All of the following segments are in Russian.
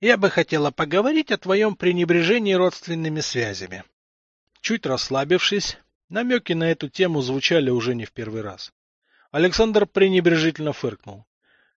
Я бы хотела поговорить о твоем пренебрежении родственными связями. Чуть расслабившись, намеки на эту тему звучали уже не в первый раз. Александр пренебрежительно фыркнул.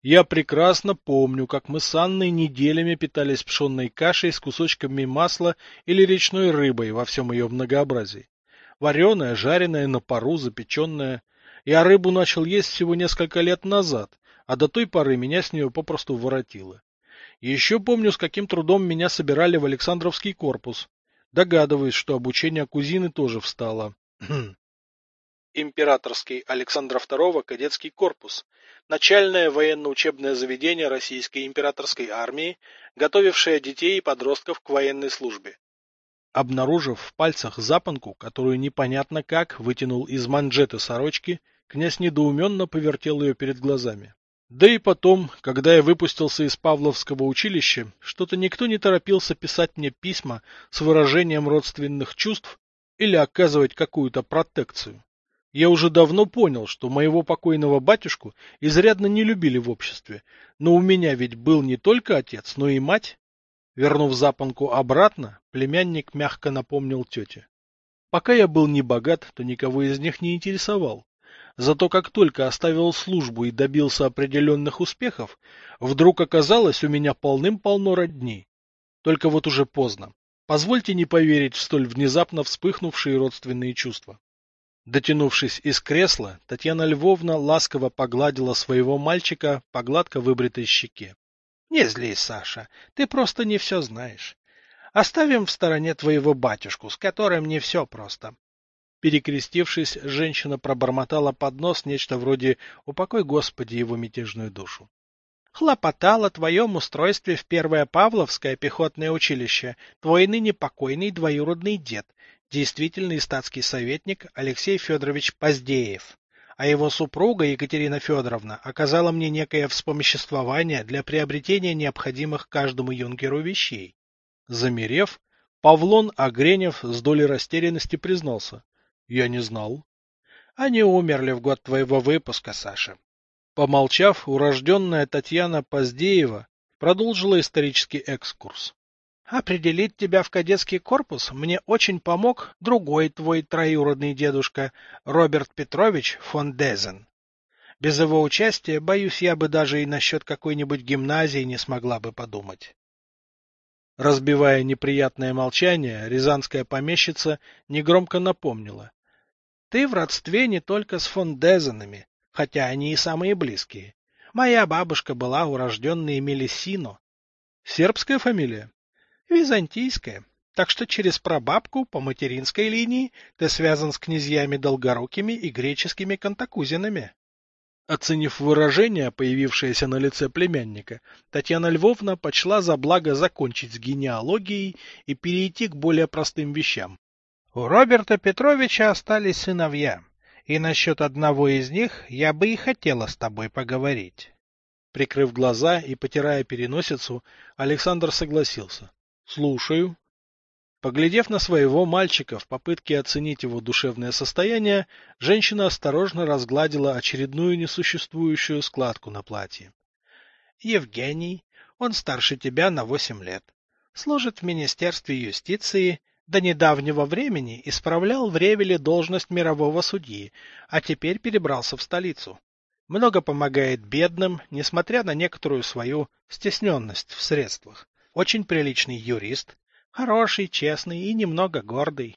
Я прекрасно помню, как мы с Анной неделями питались пшенной кашей с кусочками масла или речной рыбой во всем ее многообразии. Вареная, жареная, на пару, запеченная. Я рыбу начал есть всего несколько лет назад, а до той поры меня с нее попросту воротило. Еще помню, с каким трудом меня собирали в Александровский корпус. Догадываюсь, что обучение кузины тоже встало. Императорский Александра II кадетский корпус, начальное военно-учебное заведение Российской императорской армии, готовившее детей и подростков к военной службе. Обнаружив в пальцах запонку, которую непонятно как вытянул из манжеты сорочки, князь недоуменно повертел ее перед глазами. Да и потом, когда я выпустился из Павловского училища, что-то никто не торопился писать мне письма с выражением родственных чувств или оказывать какую-то протекцию. Я уже давно понял, что моего покойного батюшку изрядно не любили в обществе, но у меня ведь был не только отец, но и мать. Вернув запонку обратно, племянник мягко напомнил тете. Пока я был не богат, то никого из них не интересовал. Зато как только оставил службу и добился определенных успехов, вдруг оказалось у меня полным-полно родней. Только вот уже поздно. Позвольте не поверить в столь внезапно вспыхнувшие родственные чувства. Дотянувшись из кресла, Татьяна Львовна ласково погладила своего мальчика по гладко выбритой щеке. — Не злись, Саша, ты просто не все знаешь. Оставим в стороне твоего батюшку, с которым не все просто. Перекрестившись, женщина пробормотала под нос нечто вроде «Упокой, Господи, его мятежную душу». Хлопотал о твоем устройстве в Первое Павловское пехотное училище твой ныне покойный двоюродный дед, действительный статский советник Алексей Федорович Поздеев, а его супруга Екатерина Федоровна оказала мне некое вспомоществование для приобретения необходимых каждому юнгеру вещей. Замерев, Павлон Огренев с долей растерянности признался. — Я не знал. — Они умерли в год твоего выпуска, Саша. Помолчав, урожденная Татьяна Поздеева продолжила исторический экскурс. Определить тебя в кадетский корпус мне очень помог другой твой троюродный дедушка, Роберт Петрович фон Дезен. Без его участия, боюсь, я бы даже и насчет какой-нибудь гимназии не смогла бы подумать. Разбивая неприятное молчание, рязанская помещица негромко напомнила. — Ты в родстве не только с фон Дезенами, хотя они и самые близкие. Моя бабушка была урожденная Мелисино. — Сербская фамилия? Византийская. Так что через прабабку по материнской линии ты связан с князьями Долгорукими и греческими Кантакузинами. Оценив выражение, появившееся на лице племянника, Татьяна Львовна почла за благо закончить с генеалогией и перейти к более простым вещам. У Роберта Петровича остались сыновья, и насчет одного из них я бы и хотела с тобой поговорить. Прикрыв глаза и потирая переносицу, Александр согласился. Слушаю. Поглядев на своего мальчика в попытке оценить его душевное состояние, женщина осторожно разгладила очередную несуществующую складку на платье. Евгений, он старше тебя на восемь лет. Служит в Министерстве юстиции, до недавнего времени исправлял в Ревеле должность мирового судьи, а теперь перебрался в столицу. Много помогает бедным, несмотря на некоторую свою стесненность в средствах. Очень приличный юрист, хороший, честный и немного гордый.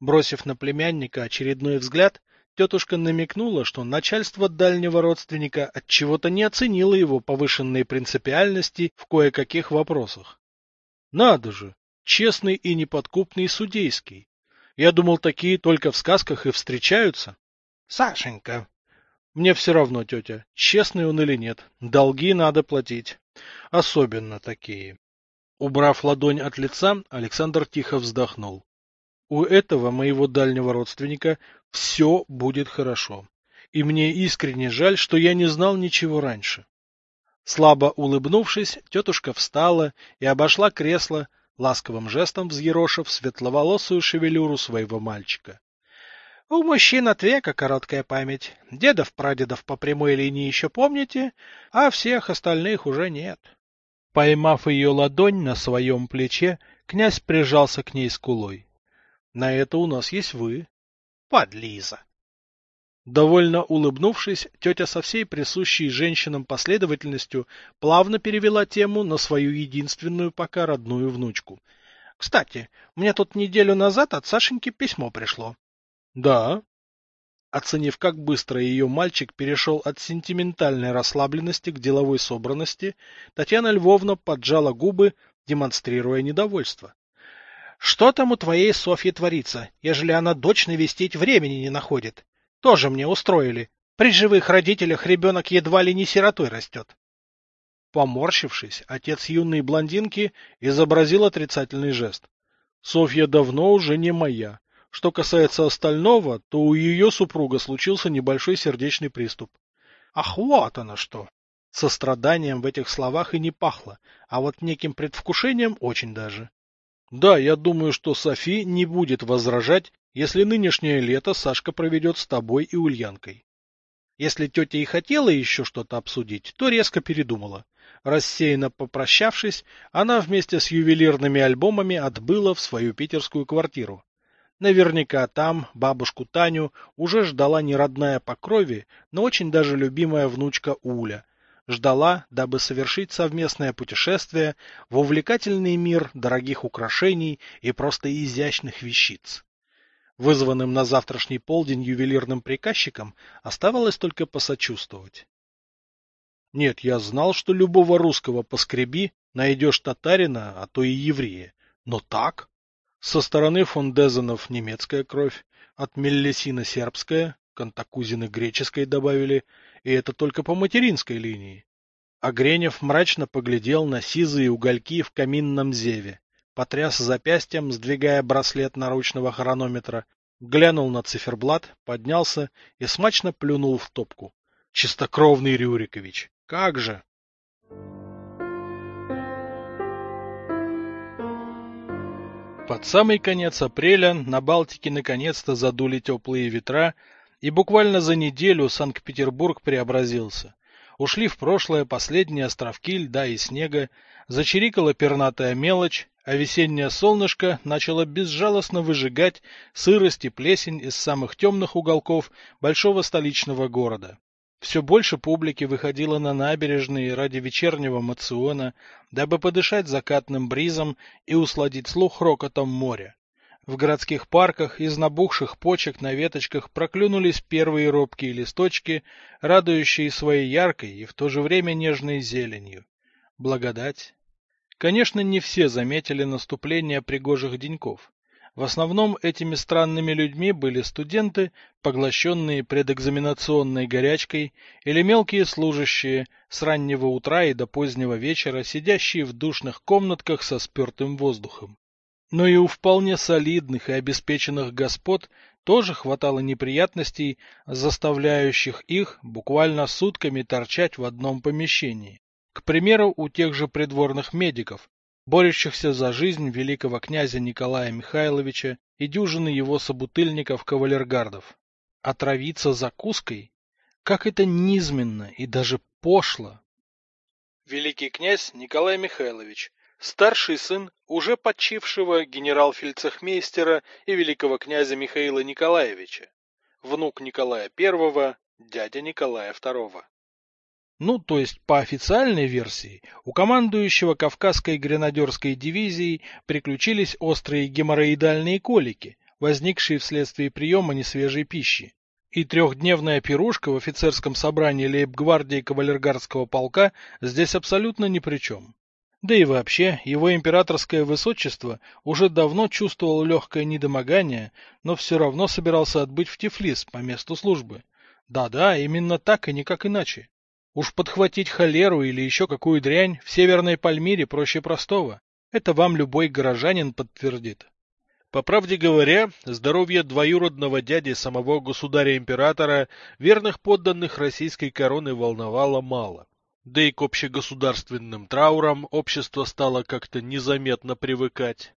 Бросив на племянника очередной взгляд, тетушка намекнула, что начальство дальнего родственника от чего-то не оценило его повышенной принципиальности в кое-каких вопросах. Надо же, честный и неподкупный судейский. Я думал, такие только в сказках и встречаются. Сашенька. Мне все равно, тетя, честный он или нет. Долги надо платить. Особенно такие. Убрав ладонь от лица, Александр тихо вздохнул. У этого моего дальнего родственника все будет хорошо. И мне искренне жаль, что я не знал ничего раньше. Слабо улыбнувшись, тетушка встала и обошла кресло, ласковым жестом взъерошив светловолосую шевелюру своего мальчика. — У мужчин от века короткая память. Дедов-прадедов по прямой линии еще помните, а всех остальных уже нет. — Поймав ее ладонь на своем плече, князь прижался к ней скулой. — На это у нас есть вы. — Подлиза. Довольно улыбнувшись, тетя со всей присущей женщинам последовательностью плавно перевела тему на свою единственную пока родную внучку. — Кстати, мне тут неделю назад от Сашеньки письмо пришло. — Да. Оценив, как быстро ее мальчик перешел от сентиментальной расслабленности к деловой собранности, Татьяна Львовна поджала губы, демонстрируя недовольство. — Что там у твоей Софьи творится, ежели она дочь навестить времени не находит? Тоже мне устроили. При живых родителях ребенок едва ли не сиротой растет. Поморщившись, отец юной блондинки изобразил отрицательный жест. Софья давно уже не моя. Что касается остального, то у ее супруга случился небольшой сердечный приступ. Ах, вот оно что! Состраданием в этих словах и не пахло, а вот неким предвкушением очень даже. Да, я думаю, что Софи не будет возражать, если нынешнее лето Сашка проведет с тобой и Ульянкой. Если тетя и хотела еще что-то обсудить, то резко передумала. Рассеянно попрощавшись, она вместе с ювелирными альбомами отбыла в свою питерскую квартиру. Наверняка там бабушку Таню уже ждала не родная по крови, но очень даже любимая внучка Уля. Ждала, дабы совершить совместное путешествие в увлекательный мир дорогих украшений и просто изящных вещиц. Вызванным на завтрашний полдень ювелирным приказчиком оставалось только посочувствовать. Нет, я знал, что любого русского поскреби, найдешь татарина, а то и еврея. Но так? Со стороны фон Дезенов немецкая кровь, от Меллесина сербская, Кантакузины греческой добавили, и это только по материнской линии. А Гренев мрачно поглядел на сизые угольки в каминном зеве, потряс запястьем, сдвигая браслет наручного хронометра, глянул на циферблат, поднялся и смачно плюнул в топку. Чистокровный Рюрикович! Как же! Под самый конец апреля на Балтике наконец-то задули теплые ветра, и буквально за неделю Санкт-Петербург преобразился. Ушли в прошлое последние островки льда и снега, зачирикала пернатая мелочь, а весеннее солнышко начало безжалостно выжигать сырость и плесень из самых темных уголков большого столичного города. Все больше публики выходило на набережные ради вечернего мациона, дабы подышать закатным бризом и усладить слух рокотом моря. В городских парках из набухших почек на веточках проклюнулись первые робкие листочки, радующие своей яркой и в то же время нежной зеленью. Благодать. Конечно, не все заметили наступление пригожих деньков. В основном этими странными людьми были студенты, поглощенные предэкзаменационной горячкой, или мелкие служащие, с раннего утра и до позднего вечера сидящие в душных комнатках со спертым воздухом. Но и у вполне солидных и обеспеченных господ тоже хватало неприятностей, заставляющих их буквально сутками торчать в одном помещении. К примеру, у тех же придворных медиков, борющихся за жизнь великого князя Николая Михайловича и дюжины его собутыльников-кавалергардов. Отравиться закуской? Как это низменно и даже пошло! Великий князь Николай Михайлович, старший сын уже почившего генерал-фельдцехмейстера и великого князя Михаила Николаевича, внук Николая I, дядя Николая II. Ну, то есть, по официальной версии, у командующего Кавказской гренадерской дивизией приключились острые геморроидальные колики, возникшие вследствие приема несвежей пищи. И трехдневная пирушка в офицерском собрании лейб-гвардии кавалергардского полка здесь абсолютно ни при чем. Да и вообще, его императорское высочество уже давно чувствовал легкое недомогание, но все равно собирался отбыть в Тифлис по месту службы. Да-да, именно так и никак иначе. Уж подхватить холеру или еще какую дрянь в Северной Пальмире проще простого. Это вам любой горожанин подтвердит. По правде говоря, здоровье двоюродного дяди самого государя-императора верных подданных российской короны волновало мало. Да и к общегосударственным траурам общество стало как-то незаметно привыкать.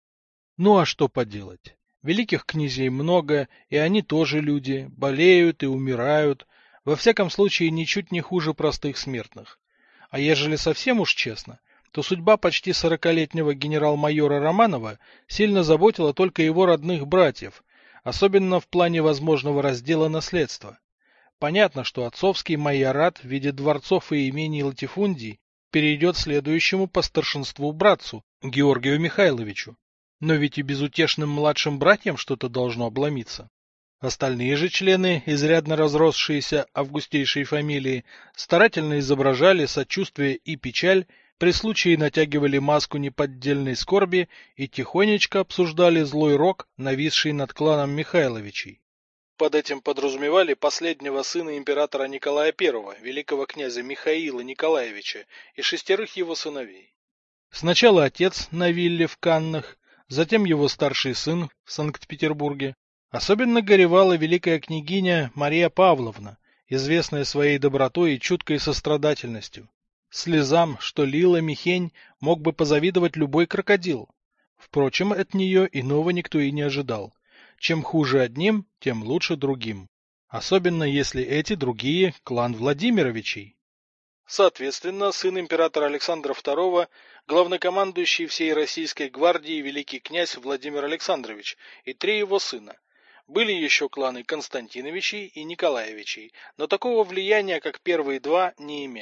Ну а что поделать? Великих князей много, и они тоже люди, болеют и умирают, во всяком случае, ничуть не хуже простых смертных. А ежели совсем уж честно, то судьба почти сорокалетнего генерал-майора Романова сильно заботила только его родных братьев, особенно в плане возможного раздела наследства. Понятно, что отцовский майорат в виде дворцов и имений латифундий перейдет следующему по старшинству братцу, Георгию Михайловичу. Но ведь и безутешным младшим братьям что-то должно обломиться. Остальные же члены, изрядно разросшиеся августейшей фамилии, старательно изображали сочувствие и печаль, при случае натягивали маску неподдельной скорби и тихонечко обсуждали злой рок, нависший над кланом Михайловичей. Под этим подразумевали последнего сына императора Николая I, великого князя Михаила Николаевича и шестерых его сыновей. Сначала отец на вилле в Каннах, затем его старший сын в Санкт-Петербурге. Особенно горевала великая княгиня Мария Павловна, известная своей добротой и чуткой сострадательностью. Слезам, что лила Михень, мог бы позавидовать любой крокодил. Впрочем, от нее иного никто и не ожидал. Чем хуже одним, тем лучше другим. Особенно если эти другие – клан Владимировичей. Соответственно, сын императора Александра II, главнокомандующий всей российской гвардии великий князь Владимир Александрович и три его сына. Были еще кланы Константиновичей и Николаевичей, но такого влияния, как первые два, не имели.